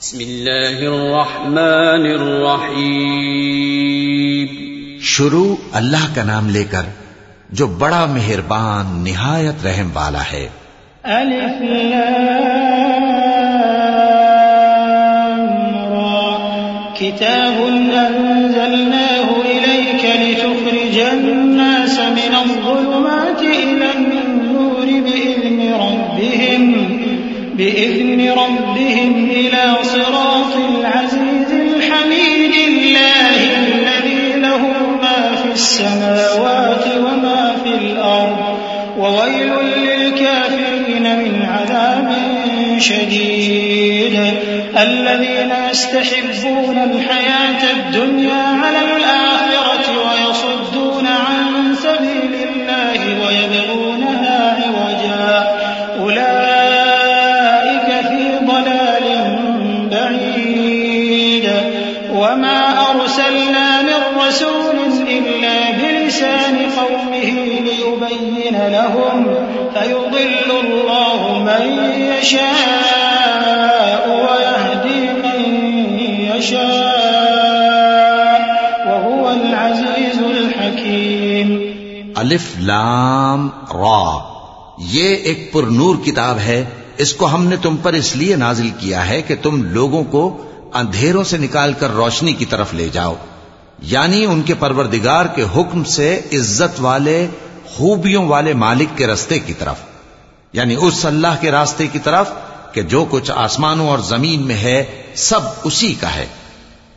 بسم الله الرحمن الرحيم شروع اللہ کا نام لے کر جو بڑا مہربان نہایت رحم والا ہے۔ ألف لام را۔ كتاب أنزلناه السماوات وما في الأرض وويل للكافرين من عذاب شديد. الذين يستحبون الحياة الدنيا لام را۔ یہ ایک پر نور کتاب ہے۔ اس کو ہم نے تم پر اس لیے نازل کیا ہے کہ تم لوگوں کو اندھیروں سے نکال کر روشنی کی طرف لے جاؤ۔ یعنی ان کے پروردگار کے حکم سے عزت والے، خوبیوں والے مالک کے رستے کی طرف۔ یعنی اس اللہ کے راستے کی طرف کہ جو کچھ آسمانوں اور زمین میں ہے، سب اسی کا ہے۔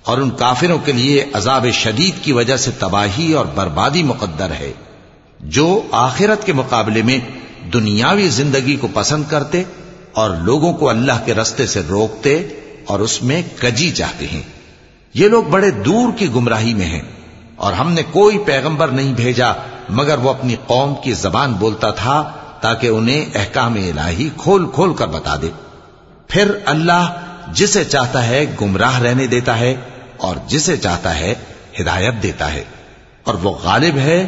اور ان کافروں کے لیے عذاب شدید کی وجہ سے تباہی اور بربادی مقدر ہے۔ جو آخرت کے مقابلے میں دنیاوی زندگی کو پسند کرتے اور لوگوں کو اللہ کے رستے سے روکتے اور اس میں کجی چاہتے ہیں۔ یہ لوگ بڑے دور کی گمراہی میں ہیں اور ہم نے کوئی پیغمبر نہیں بھیجا، مگر وہ اپنی قوم کی زبان بولتا تھا تاکہ انہیں احکام الہی کھول کھول کر بتا دے۔ پھر اللہ جسے چاہتا ہے گمراہ رہنے دیتا ہے اور جسے چاہتا ہے ہدایت دیتا ہے اور وہ غالب ہے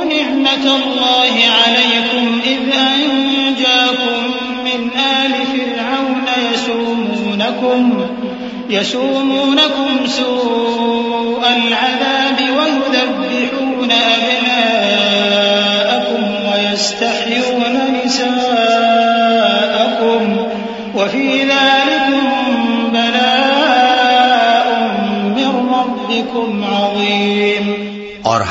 نعمة الله عليكم إذ أنجاكم من آل فرعون يسومونكم يسومونكم سوء العذاب ويذبحون أبناءكم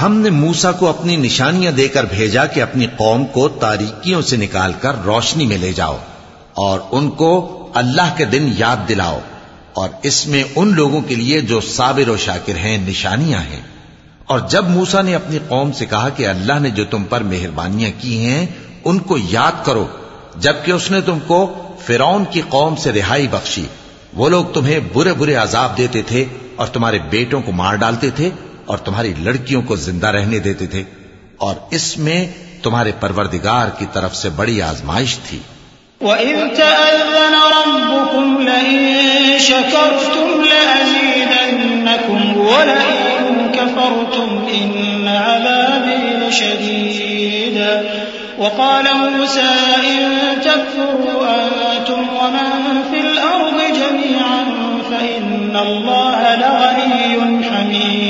ہم نے موسا کو اپنی نشانیاں دے کر بھیجا کہ اپنی قوم کو تاریکیوں سے نکال کر روشنی میں لے جاؤ اور ان کو اللہ کے دن یاد دلاؤ اور اس میں ان لوگوں کے لیے جو صابر و شاکر ہیں، نشانیاں ہیں۔ اور جب موسا نے اپنی قوم سے کہا کہ اللہ نے جو تم پر مہربانیاں کی ہیں، ان کو یاد کرو، جبکہ اس نے تم کو فرعون کی قوم سے رہائی بخشی۔ وہ لوگ تمہیں برے برے عذاب دیتے تھے اور تمہارے بیٹوں کو مار ڈالتے تھے اور تمہاری لڑکیوں کو زندہ رہنے دیتے تھے اور اس میں تمہارے پروردگار کی طرف سے بڑی آزمائش تھی۔ وَإِذْ تَأَذَّنَ رَبُّكُمْ لَئِن شَكَرْتُمْ لَأَزِيدَنَّكُمْ وَلَئِن كَفَرْتُمْ إِنَّ عَذَابِي لَشَدِيدٌ وَقَالَ مُوسَى إِن تَكْفُرُوا أَنتُمْ وَمَن فِي الْأَرْضِ جَمِيعًا فَإِنَّ اللَّهَ لَغَنِيٌّ حَمِيدٌ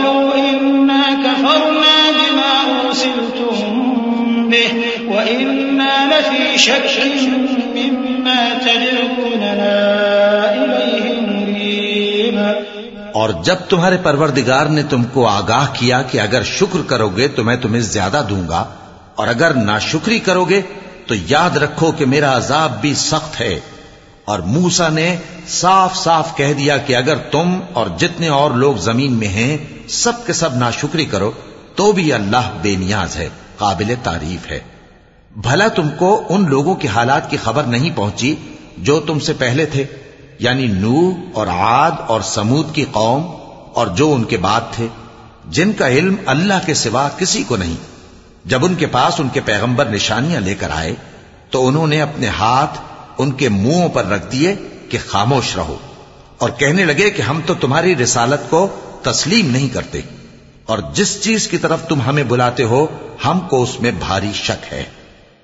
لَفِي شَكٍّ مِّمَّا تَدْعُونَنَا إِلَيْهِ اور جب تمہارے پروردگار نے تم کو آگاہ کیا کہ اگر شکر کرو گے تو میں تمہیں زیادہ دوں گا، اور اگر ناشکری کرو گے تو یاد رکھو کہ میرا عذاب بھی سخت ہے۔ اور موسا نے صاف صاف کہہ دیا کہ اگر تم اور جتنے اور لوگ زمین میں ہیں، سب کے سب ناشکری کرو، تو بھی اللہ بے نیاز ہے، قابل تعریف ہے۔ بھلا تم کو ان لوگوں کے حالات کی خبر نہیں پہنچی جو تم سے پہلے تھے یعنی نو اور عاد اور سمود کی قوم اور جو ان کے بعد تھے، جن کا علم اللہ کے سوا کسی کو نہیں۔ جب ان کے پاس ان کے پیغمبر نشانیاں لے کر آئے، تو انہوں نے اپنے ہاتھ ان کے منہوں پر رکھ دیے کہ خاموش رہو اور کہنے لگے کہ ہم تو تمہاری رسالت کو تسلیم نہیں کرتے اور جس چیز کی طرف تم ہمیں بلاتے ہو، ہم کو اس میں بھاری شک ہے۔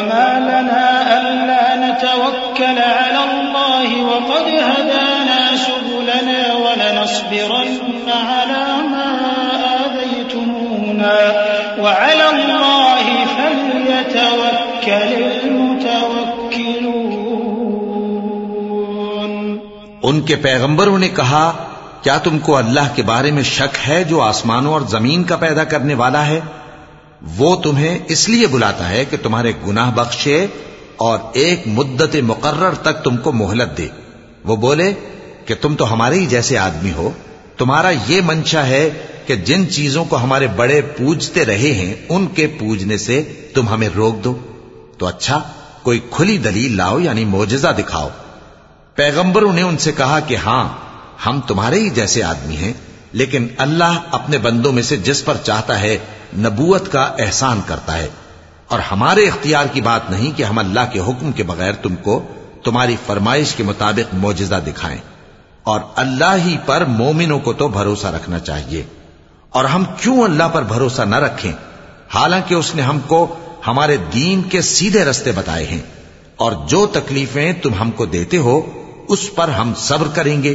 وما لنا ألا نتوكل على الله وقد هدانا سبلنا ولنصبرن على ما آذيتمونا وعلى الله فليتوكل المتوكلون ان کے پیغمبروں نے کہا، کیا تم کو اللہ کے بارے میں شک ہے جو آسمانوں اور زمین کا پیدا کرنے والا ہے؟ وہ تمہیں اس لیے بلاتا ہے کہ تمہارے گناہ بخشے اور ایک مدت مقرر تک تم کو مہلت دے۔ وہ بولے کہ تم تو ہمارے ہی جیسے آدمی ہو۔ تمہارا یہ منشا ہے کہ جن چیزوں کو ہمارے بڑے پوجتے رہے ہیں، ان کے پوجنے سے تم ہمیں روک دو۔ تو اچھا کوئی کھلی دلیل لاؤ یعنی موجزہ دکھاؤ۔ پیغمبروں نے ان سے کہا کہ ہاں ہم تمہارے ہی جیسے آدمی ہیں۔ لیکن اللہ اپنے بندوں میں سے جس پر چاہتا ہے نبوت کا احسان کرتا ہے۔ اور ہمارے اختیار کی بات نہیں کہ ہم اللہ کے حکم کے بغیر تم کو تمہاری فرمائش کے مطابق موجزہ دکھائیں۔ اور اللہ ہی پر مومنوں کو تو بھروسہ رکھنا چاہیے۔ اور ہم کیوں اللہ پر بھروسہ نہ رکھیں؟ حالانکہ اس نے ہم کو ہمارے دین کے سیدھے رستے بتائے ہیں۔ اور جو تکلیفیں تم ہم کو دیتے ہو، اس پر ہم صبر کریں گے۔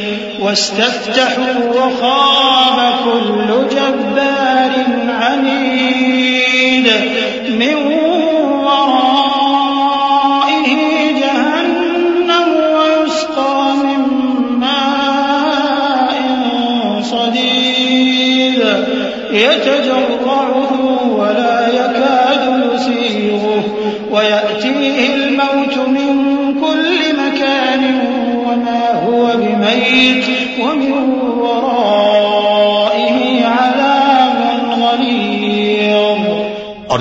واستفتحوا وخاب كل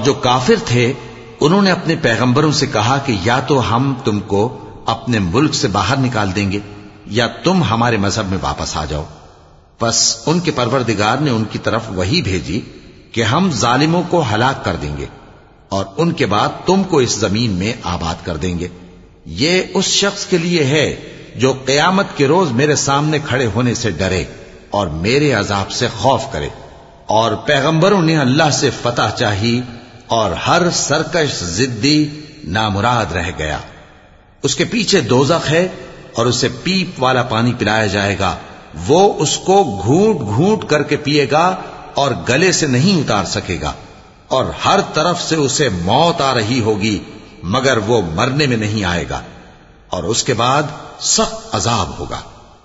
اور جو کافر تھے، انہوں نے اپنے پیغمبروں سے کہا کہ یا تو ہم تم کو اپنے ملک سے باہر نکال دیں گے، یا تم ہمارے مذہب میں واپس آ جاؤ۔ بس ان کے پروردگار نے ان کی طرف وہی بھیجی کہ ہم ظالموں کو ہلاک کر دیں گے اور ان کے بعد تم کو اس زمین میں آباد کر دیں گے۔ یہ اس شخص کے لیے ہے جو قیامت کے روز میرے سامنے کھڑے ہونے سے ڈرے اور میرے عذاب سے خوف کرے اور پیغمبروں نے اللہ سے فتح چاہی اور ہر سرکش زدی نامراد رہ گیا۔ اس کے پیچھے دوزخ ہے اور اسے پیپ والا پانی پلایا جائے گا۔ وہ اس کو گھونٹ گھونٹ کر کے پیے گا اور گلے سے نہیں اتار سکے گا۔ اور ہر طرف سے اسے موت آ رہی ہوگی، مگر وہ مرنے میں نہیں آئے گا۔ اور اس کے بعد سخت عذاب ہوگا۔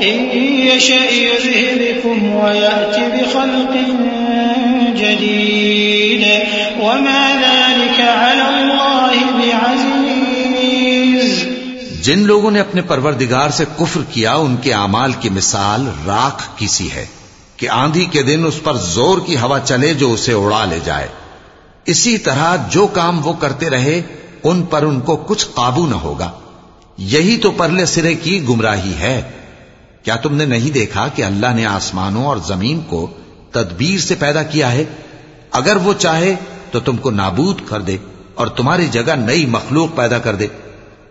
إن يشأ يذهبكم بخلق جديد وما ذلك على الله بعزيز. جن لوگوں نے اپنے پروردگار سے کفر کیا، ان کے اعمال کی مثال راکھ کی سی ہے کہ آندھی کے دن اس پر زور کی ہوا چلے جو اسے اڑا لے جائے۔ اسی طرح جو کام وہ کرتے رہے، ان پر ان کو کچھ قابو نہ ہوگا۔ یہی تو پرلے سرے کی گمراہی ہے۔ کیا تم نے نہیں دیکھا کہ اللہ نے آسمانوں اور زمین کو تدبیر سے پیدا کیا ہے؟ اگر وہ چاہے تو تم کو نابود کر دے اور تمہاری جگہ نئی مخلوق پیدا کر دے،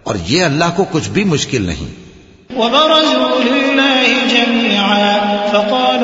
اور یہ اللہ کو کچھ بھی مشکل نہیں۔ وبرزوا لله جميعا فقال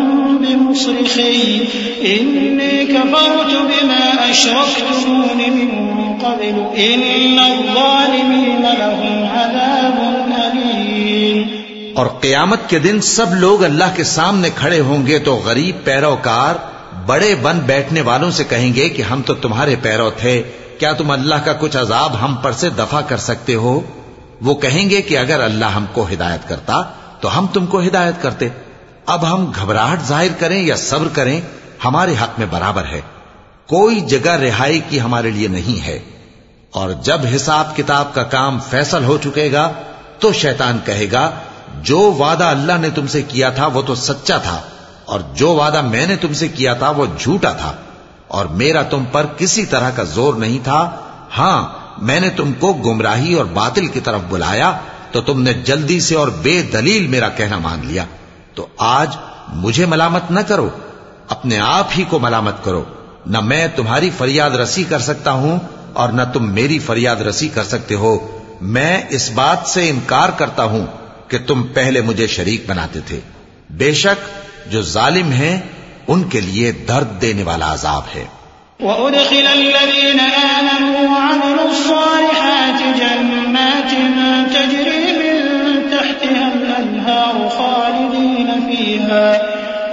بمصرخي إني كفرت بما أشركتمون من قبل، إن الظالمين لهم عذاب أليم. اور قیامت کے دن سب لوگ اللہ کے سامنے کھڑے ہوں گے تو غریب پیروکار بڑے بن بیٹھنے والوں سے کہیں گے کہ ہم تو تمہارے پیرو تھے، کیا تم اللہ کا کچھ عذاب ہم پر سے دفع کر سکتے ہو؟ وہ کہیں گے کہ اگر اللہ ہم کو ہدایت کرتا، تو ہم تم کو ہدایت کرتے۔ اب ہم گھبراہٹ ظاہر کریں یا صبر کریں، ہمارے حق میں برابر ہے۔ کوئی جگہ رہائی کی ہمارے لیے نہیں ہے۔ اور جب حساب کتاب کا کام فیصل ہو چکے گا، تو شیطان کہے گا، جو وعدہ اللہ نے تم سے کیا تھا، وہ تو سچا تھا۔ اور جو وعدہ میں نے تم سے کیا تھا، وہ جھوٹا تھا۔ اور میرا تم پر کسی طرح کا زور نہیں تھا۔ ہاں میں نے تم کو گمراہی اور باطل کی طرف بلایا، تو تم نے جلدی سے اور بے دلیل میرا کہنا مان لیا۔ تو آج مجھے ملامت نہ کرو، اپنے آپ ہی کو ملامت کرو۔ نہ میں تمہاری فریاد رسی کر سکتا ہوں اور نہ تم میری فریاد رسی کر سکتے ہو۔ میں اس بات سے انکار کرتا ہوں کہ تم پہلے مجھے شریک بناتے تھے۔ بے شک جو ظالم ہیں، ان کے لیے درد دینے والا عذاب ہے۔ وأدخل الذين آمنوا وعملوا الصالحات جنات تجري من تحتها الأنهار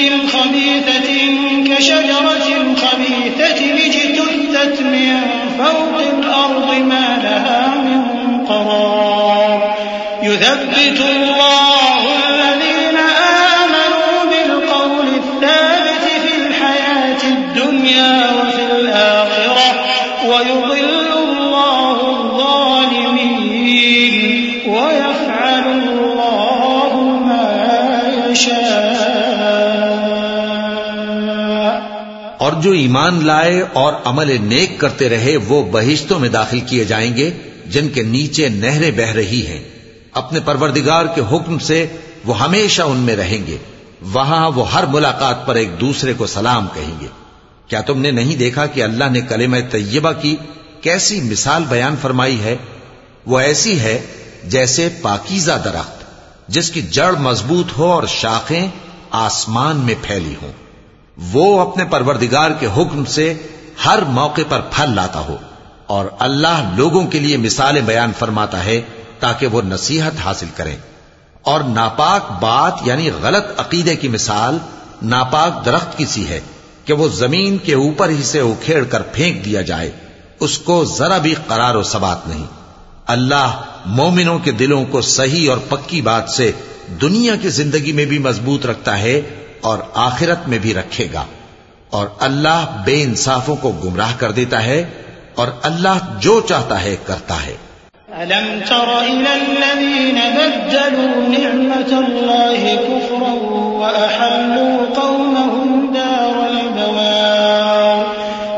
كلمة خبيثة كشجرة خبيثة اجتثت من فوق الأرض ما لها من قرار. يثبت الله اور جو ایمان لائے اور عمل نیک کرتے رہے، وہ بہشتوں میں داخل کیے جائیں گے، جن کے نیچے نہریں بہ رہی ہیں۔ اپنے پروردگار کے حکم سے وہ ہمیشہ ان میں رہیں گے۔ وہاں وہ ہر ملاقات پر ایک دوسرے کو سلام کہیں گے۔ کیا تم نے نہیں دیکھا کہ اللہ نے کلمہ طیبہ کی کیسی مثال بیان فرمائی ہے؟ وہ ایسی ہے جیسے پاکیزہ درخت، جس کی جڑ مضبوط ہو اور شاخیں آسمان میں پھیلی ہوں۔ وہ اپنے پروردگار کے حکم سے ہر موقع پر پھل لاتا ہو اور اللہ لوگوں کے لیے مثالیں بیان فرماتا ہے تاکہ وہ نصیحت حاصل کریں۔ اور ناپاک بات یعنی غلط عقیدے کی مثال ناپاک درخت کی سی ہے کہ وہ زمین کے اوپر ہی سے اکھیڑ کر پھینک دیا جائے۔ اس کو ذرا بھی قرار و ثبات نہیں۔ اللہ مومنوں کے دلوں کو صحیح اور پکی بات سے دنیا کی زندگی میں بھی مضبوط رکھتا ہے۔ اور آخرت میں بھی رکھے گا۔ اور اللہ بے انصافوں کو گمراہ کر دیتا ہے اور اللہ جو چاہتا ہے کرتا ہے۔ ألم تر إلى الذين بدلوا نعمة الله كفرا وأحلوا قومهم دار البوار،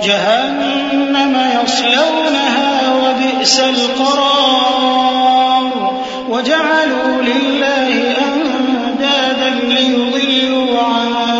جهنم يصلونها وبئس القرار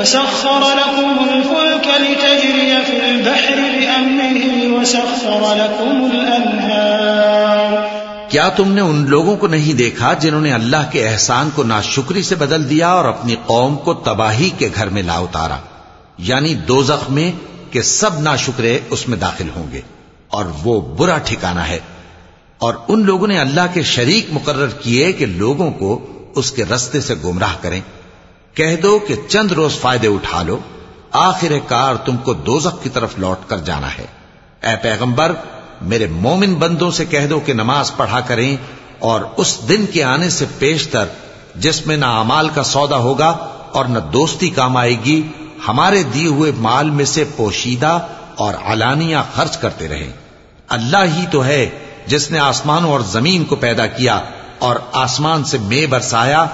وسخر لكم الفلك لتجري في البحر بأمره وسخر لكم الأنهار. کیا تم نے ان لوگوں کو نہیں دیکھا جنہوں نے اللہ کے احسان کو ناشکری سے بدل دیا اور اپنی قوم کو تباہی کے گھر میں لا اتارا؟ یعنی دوزخ میں کہ سب ناشکرے اس میں داخل ہوں گے اور وہ برا ٹھکانہ ہے۔ اور ان لوگوں نے اللہ کے شریک مقرر کیے کہ لوگوں کو اس کے رستے سے گمراہ کریں۔ کہہ دو کہ چند روز فائدے اٹھا لو، آخر کار تم کو دوزخ کی طرف لوٹ کر جانا ہے۔ اے پیغمبر، میرے مومن بندوں سے کہہ دو کہ نماز پڑھا کریں اور اس دن کے آنے سے پیشتر جس میں نہ امال کا سودا ہوگا اور نہ دوستی کام آئے گی، ہمارے دیے ہوئے مال میں سے پوشیدہ اور علانیہ خرچ کرتے رہیں۔ اللہ ہی تو ہے جس نے آسمانوں اور زمین کو پیدا کیا اور آسمان سے مے برسایا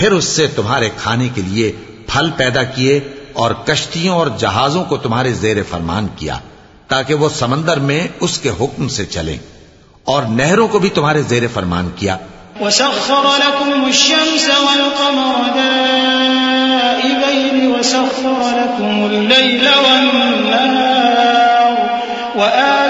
پھر اس سے تمہارے کھانے کے لیے پھل پیدا کیے اور کشتیوں اور جہازوں کو تمہارے زیر فرمان کیا، تاکہ وہ سمندر میں اس کے حکم سے چلیں۔ اور نہروں کو بھی تمہارے زیر فرمان کیا۔ وسخر لكم الشمس والقمر دائبين وسخر لكم الليل والنهار وآتاكم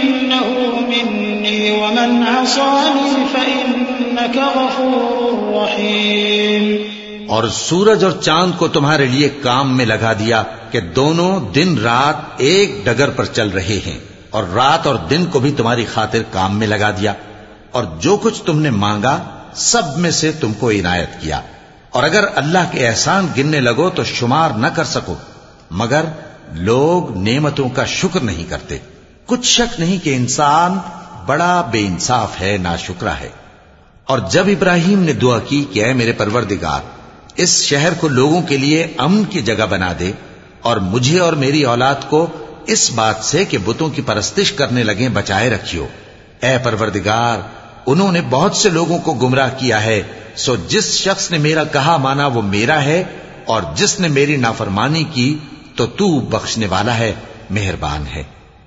ومن عصاني فإنك غفور رحيم اور سورج اور چاند کو تمہارے لیے کام میں لگا دیا کہ دونوں دن رات ایک ڈگر پر چل رہے ہیں اور رات اور دن کو بھی تمہاری خاطر کام میں لگا دیا اور جو کچھ تم نے مانگا سب میں سے تم کو عنایت کیا اور اگر اللہ کے احسان گننے لگو تو شمار نہ کر سکو مگر لوگ نعمتوں کا شکر نہیں کرتے کچھ شک نہیں کہ انسان بڑا بے انصاف ہے نا ہے۔ اور جب ابراہیم نے دعا کی کہ اے میرے پروردگار، اس شہر کو لوگوں کے لیے امن کی جگہ بنا دے اور مجھے اور میری اولاد کو اس بات سے کہ بتوں کی پرستش کرنے لگیں، بچائے رکھیو۔ اے پروردگار، انہوں نے بہت سے لوگوں کو گمراہ کیا ہے۔ سو جس شخص نے میرا کہا مانا وہ میرا ہے، اور جس نے میری نافرمانی کی تو تو بخشنے والا ہے، مہربان ہے۔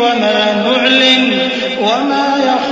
وما نعلن وما يخفى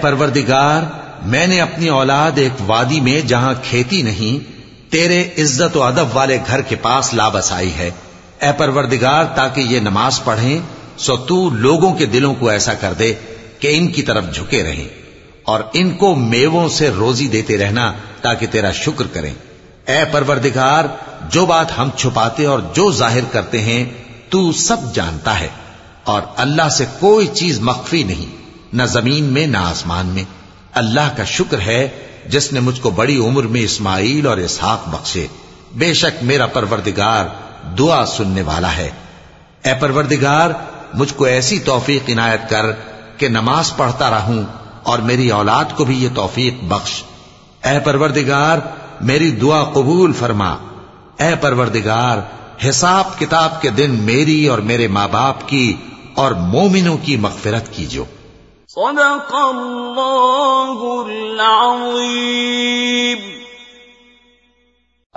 پروردگار، میں نے اپنی اولاد ایک وادی میں جہاں کھیتی نہیں، تیرے عزت و ادب والے گھر کے پاس لا بسائی ہے۔ اے پروردگار، تاکہ یہ نماز پڑھیں، سو تو لوگوں کے دلوں کو ایسا کر دے کہ ان کی طرف جھکے رہیں۔ اور ان کو میووں سے روزی دیتے رہنا تاکہ تیرا شکر کریں۔ اے پروردگار، جو بات ہم چھپاتے اور جو ظاہر کرتے ہیں، تو سب جانتا ہے۔ اور اللہ سے کوئی چیز مخفی نہیں۔ نہ زمین میں نہ آسمان میں۔ اللہ کا شکر ہے جس نے مجھ کو بڑی عمر میں اسماعیل اور اسحاق بخشے۔ بے شک میرا پروردگار دعا سننے والا ہے۔ اے پروردگار، مجھ کو ایسی توفیق عنایت کر کہ نماز پڑھتا رہوں اور میری اولاد کو بھی یہ توفیق بخش۔ اے پروردگار، میری دعا قبول فرما۔ اے پروردگار، حساب کتاب کے دن میری اور میرے ماں باپ کی اور مومنوں کی مغفرت کیجو صدق الله العظيم.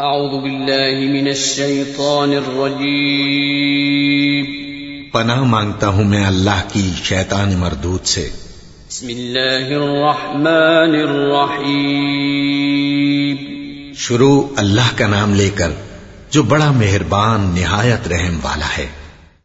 أعوذ بالله من الشيطان الرجيم. پناہ مانگتا ہوں میں اللہ کی شیطان مردود سے۔ بسم الله الرحمن الرحيم شروع اللہ کا نام لے کر جو بڑا مہربان نہایت رحم والا ہے۔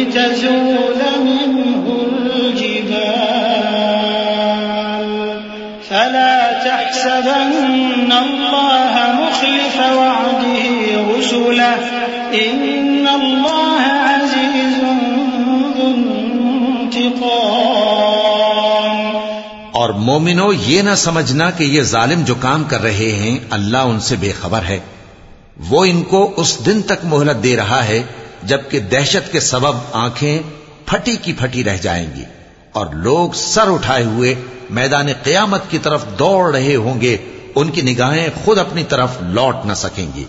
لتزول منه الجبال. فلا تحسبن الله مخلف وعده رسله. إن الله عزيز ذو انتقام. اور مومنو، یہ نہ سمجھنا کہ یہ ظالم جو کام کر رہے ہیں، اللہ ان سے بے خبر ہے۔ وہ ان کو اس دن تک مہلت دے رہا ہے۔ جبکہ دہشت کے سبب آنکھیں پھٹی کی پھٹی رہ جائیں گی اور لوگ سر اٹھائے ہوئے میدان قیامت کی طرف دوڑ رہے ہوں گے، ان کی نگاہیں خود اپنی طرف لوٹ نہ سکیں گی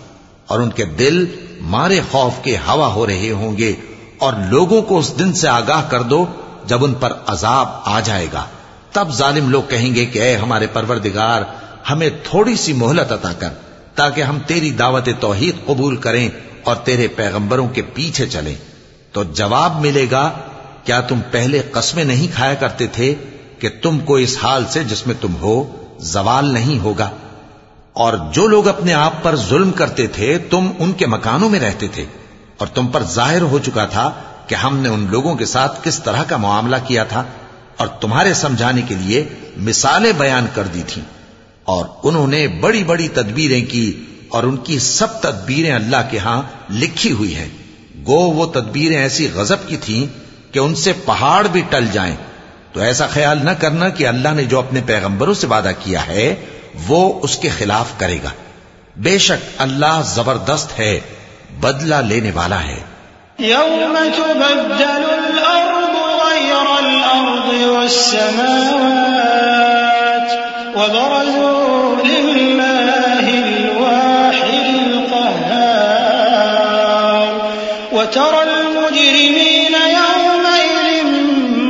اور ان کے دل مارے خوف کے ہوا ہو رہے ہوں گے اور لوگوں کو اس دن سے آگاہ کر دو جب ان پر عذاب آ جائے گا۔ تب ظالم لوگ کہیں گے کہ اے ہمارے پروردگار، ہمیں تھوڑی سی مہلت عطا کر تاکہ ہم تیری دعوت توحید قبول کریں اور تیرے پیغمبروں کے پیچھے چلیں۔ تو جواب ملے گا، کیا تم پہلے قسمیں نہیں کھایا کرتے تھے کہ تم کو اس حال سے جس میں تم ہو زوال نہیں ہوگا؟ اور جو لوگ اپنے آپ پر ظلم کرتے تھے، تم ان کے مکانوں میں رہتے تھے۔ اور تم پر ظاہر ہو چکا تھا کہ ہم نے ان لوگوں کے ساتھ کس طرح کا معاملہ کیا تھا۔ اور تمہارے سمجھانے کے لیے مثالیں بیان کر دی تھیں۔ اور انہوں نے بڑی بڑی تدبیریں کی اور ان کی سب تدبیریں اللہ کے ہاں لکھی ہوئی ہیں۔ گو وہ تدبیریں ایسی غضب کی تھیں کہ ان سے پہاڑ بھی ٹل جائیں۔ تو ایسا خیال نہ کرنا کہ اللہ نے جو اپنے پیغمبروں سے وعدہ کیا ہے، وہ اس کے خلاف کرے گا۔ بے شک اللہ زبردست ہے، بدلہ لینے والا ہے۔ يوم تبدل الأرض غير الأرض والسماوات وبرزوا وترى المجرمين يومئذ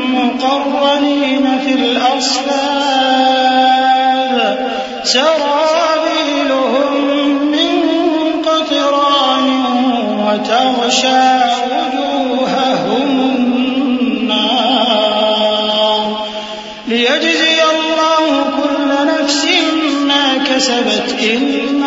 مقرنين في الأصفاد. سرابيلهم من قطران وتغشى وجوههم النار. ليجزي الله كل نفس ما كسبت إن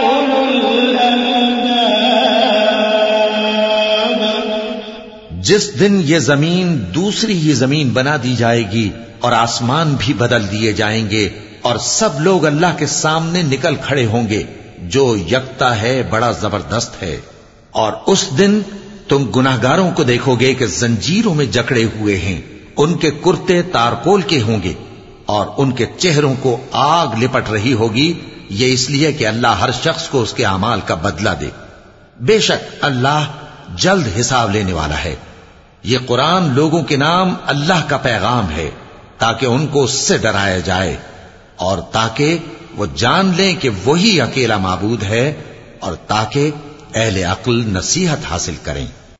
أولو الألباب. جس دن یہ زمین دوسری ہی زمین بنا دی جائے گی اور آسمان بھی بدل دیے جائیں گے اور سب لوگ اللہ کے سامنے نکل کھڑے ہوں گے، جو یکتا ہے بڑا زبردست ہے۔ اور اس دن تم گناہگاروں کو دیکھو گے کہ زنجیروں میں جکڑے ہوئے ہیں، ان کے کرتے تارکول کے ہوں گے۔ اور ان کے چہروں کو آگ لپٹ رہی ہوگی، یہ اس لیے کہ اللہ ہر شخص کو اس کے اعمال کا بدلہ دے۔ بے شک اللہ جلد حساب لینے والا ہے۔ یہ قرآن لوگوں کے نام اللہ کا پیغام ہے، تاکہ ان کو اس سے ڈرایا جائے اور تاکہ وہ جان لیں کہ وہی اکیلا معبود ہے اور تاکہ اہل عقل نصیحت حاصل کریں۔